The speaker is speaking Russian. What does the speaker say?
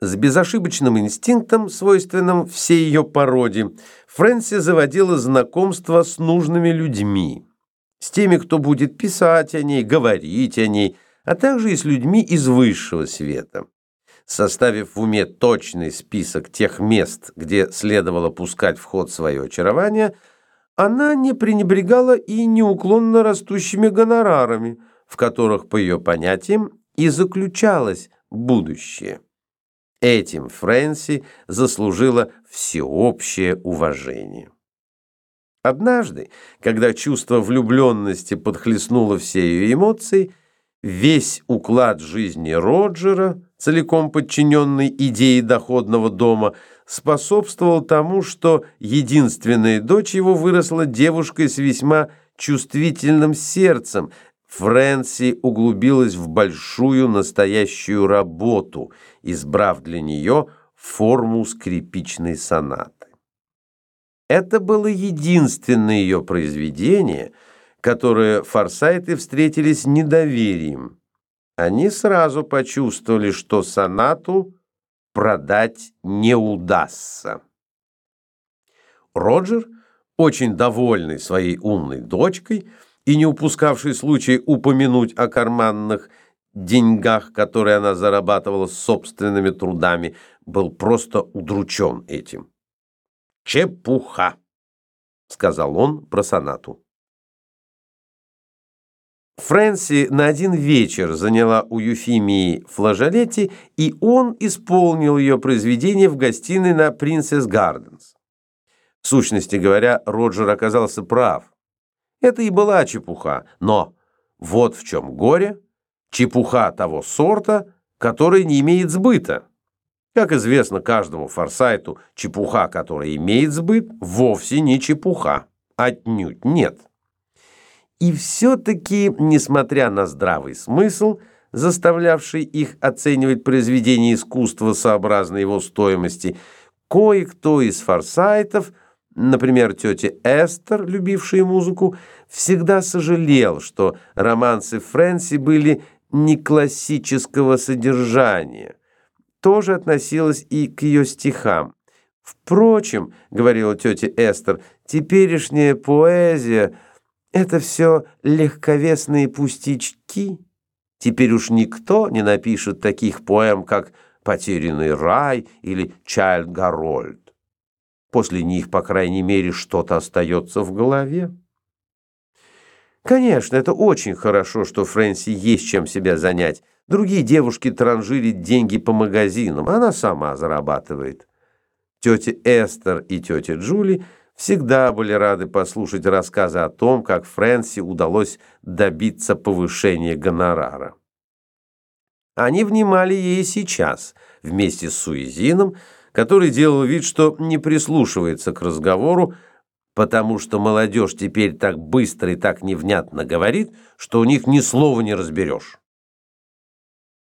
С безошибочным инстинктом, свойственным всей ее породе, Фрэнси заводила знакомство с нужными людьми, с теми, кто будет писать о ней, говорить о ней, а также и с людьми из высшего света. Составив в уме точный список тех мест, где следовало пускать в ход свое очарование, она не пренебрегала и неуклонно растущими гонорарами, в которых, по ее понятиям, и заключалось будущее. Этим Фрэнси заслужила всеобщее уважение. Однажды, когда чувство влюбленности подхлестнуло все ее эмоции, весь уклад жизни Роджера, целиком подчиненный идее доходного дома, способствовал тому, что единственная дочь его выросла девушкой с весьма чувствительным сердцем, Фрэнси углубилась в большую настоящую работу, избрав для нее форму скрипичной сонаты. Это было единственное ее произведение, которое форсайты встретили с недоверием. Они сразу почувствовали, что сонату продать не удастся. Роджер, очень довольный своей умной дочкой, и не упускавший случай упомянуть о карманных деньгах, которые она зарабатывала собственными трудами, был просто удручен этим. «Чепуха!» — сказал он про сонату. Фрэнси на один вечер заняла у Юфимии флажолетти, и он исполнил ее произведение в гостиной на Принцесс Гарденс. В сущности говоря, Роджер оказался прав. Это и была чепуха, но вот в чем горе, чепуха того сорта, который не имеет сбыта. Как известно каждому форсайту, чепуха, которая имеет сбыт, вовсе не чепуха, отнюдь нет. И все-таки, несмотря на здравый смысл, заставлявший их оценивать произведение искусства сообразно его стоимости, кое-кто из форсайтов – Например, тетя Эстер, любившая музыку, всегда сожалел, что романсы Фрэнси были не классического содержания. Тоже относилось и к ее стихам. «Впрочем, — говорила тетя Эстер, — теперешняя поэзия — это все легковесные пустячки. Теперь уж никто не напишет таких поэм, как «Потерянный рай» или «Чайльд Гарольд». После них, по крайней мере, что-то остается в голове. Конечно, это очень хорошо, что Фрэнси есть чем себя занять. Другие девушки транжирят деньги по магазинам, она сама зарабатывает. Тетя Эстер и тетя Джули всегда были рады послушать рассказы о том, как Фрэнси удалось добиться повышения гонорара. Они внимали ей сейчас, вместе с Суизином, который делал вид, что не прислушивается к разговору, потому что молодежь теперь так быстро и так невнятно говорит, что у них ни слова не разберешь.